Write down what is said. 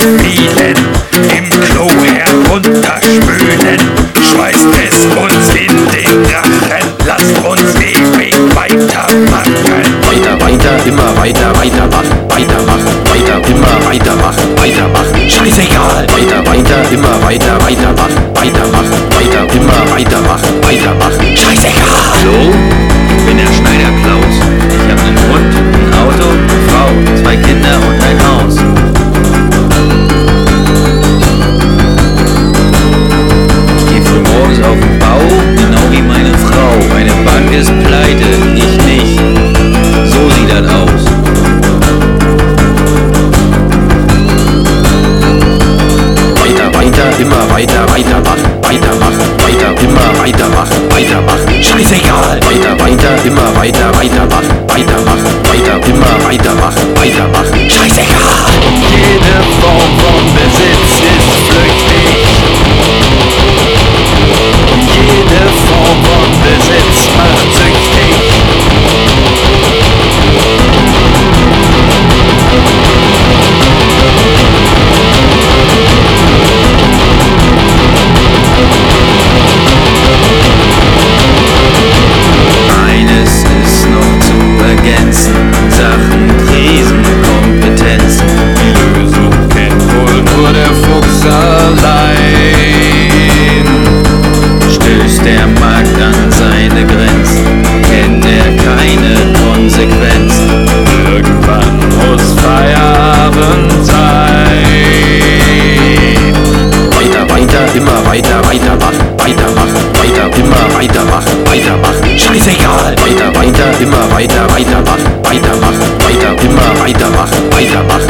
vielen, im Klo herunterspülen, schmeißt es uns in den Rachen, lasst uns ewig weitermachen. Weiter, weiter, immer weiter, weitermachen, weitermachen, weiter, immer weitermachen, weitermachen. Scheißegal, Weiter, weiter, immer weiter, weitermachen, weitermachen, weiter, immer weitermachen, weitermachen. Weiter, weitermachen, weitermachen, weiter, immer weitermachen, weitermachen. Scheißegal, Weiter, weiter, immer weiter, weitermachen, weitermachen, weiter, immer weitermachen, weitermachen. scheißegal. Fuchs allein. Stößt der Markt an seine Grenzen, kennt er keine Konsequenzen. Irgendwann muss Feierabend sein. Weiter, weiter, immer weiter, weitermachen, weitermachen, weiter, immer weitermachen, weitermachen. Scheißegal, Weiter, weiter, immer weiter, weitermachen, weitermachen, weiter, immer weitermachen, weitermachen. scheißegal. Jede Form von